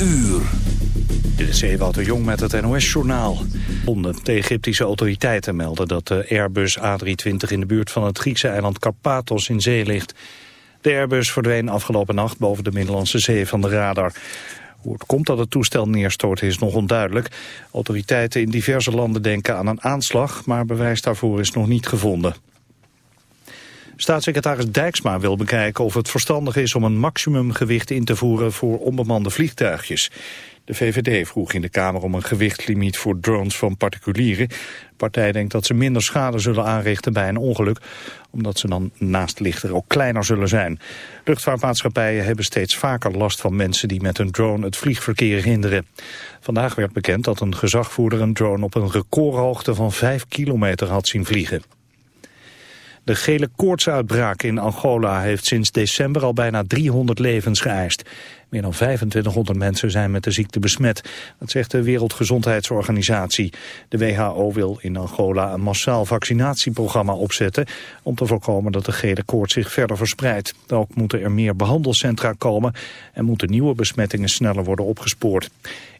uur. Dit is Ewout Jong met het NOS-journaal. De Egyptische autoriteiten melden dat de Airbus A320 in de buurt van het Griekse eiland Karpathos in zee ligt. De Airbus verdween afgelopen nacht boven de Middellandse Zee van de radar. Hoe het komt dat het toestel neerstort is nog onduidelijk. Autoriteiten in diverse landen denken aan een aanslag, maar bewijs daarvoor is nog niet gevonden. Staatssecretaris Dijksma wil bekijken of het verstandig is om een maximumgewicht in te voeren voor onbemande vliegtuigjes. De VVD vroeg in de Kamer om een gewichtlimiet voor drones van particulieren. De partij denkt dat ze minder schade zullen aanrichten bij een ongeluk, omdat ze dan naast lichter ook kleiner zullen zijn. Luchtvaartmaatschappijen hebben steeds vaker last van mensen die met een drone het vliegverkeer hinderen. Vandaag werd bekend dat een gezagvoerder een drone op een recordhoogte van 5 kilometer had zien vliegen. De gele koortsuitbraak in Angola heeft sinds december al bijna 300 levens geëist. Meer dan 2500 mensen zijn met de ziekte besmet. Dat zegt de Wereldgezondheidsorganisatie. De WHO wil in Angola een massaal vaccinatieprogramma opzetten... om te voorkomen dat de gele koorts zich verder verspreidt. Ook moeten er meer behandelcentra komen... en moeten nieuwe besmettingen sneller worden opgespoord.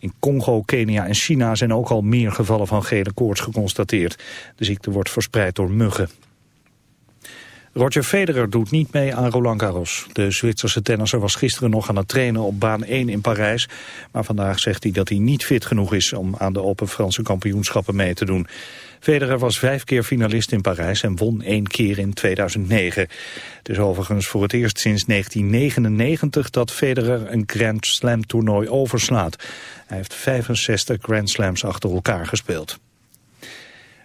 In Congo, Kenia en China zijn ook al meer gevallen van gele koorts geconstateerd. De ziekte wordt verspreid door muggen. Roger Federer doet niet mee aan Roland Garros. De Zwitserse tennisser was gisteren nog aan het trainen op baan 1 in Parijs. Maar vandaag zegt hij dat hij niet fit genoeg is om aan de Open Franse kampioenschappen mee te doen. Federer was vijf keer finalist in Parijs en won één keer in 2009. Het is overigens voor het eerst sinds 1999 dat Federer een Grand Slam toernooi overslaat. Hij heeft 65 Grand Slams achter elkaar gespeeld.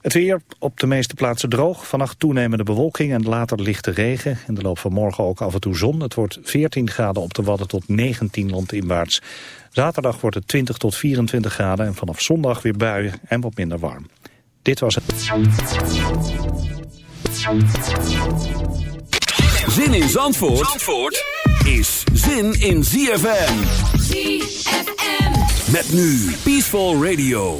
Het weer op de meeste plaatsen droog. Vannacht toenemende bewolking en later lichte regen. In de loop van morgen ook af en toe zon. Het wordt 14 graden op de Wadden tot 19 landinwaarts. Zaterdag wordt het 20 tot 24 graden en vanaf zondag weer buien en wat minder warm. Dit was het. Zin in Zandvoort, Zandvoort is zin in ZFM. ZFM. Met nu Peaceful Radio.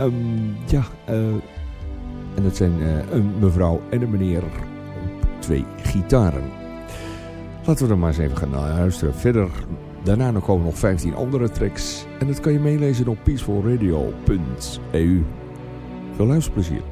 Um, ja, uh, en dat zijn uh, een mevrouw en een meneer twee gitaren. Laten we dan maar eens even gaan luisteren. Verder, daarna nog komen nog 15 andere tracks. En dat kan je meelezen op peacefulradio.eu. Veel luisterplezier.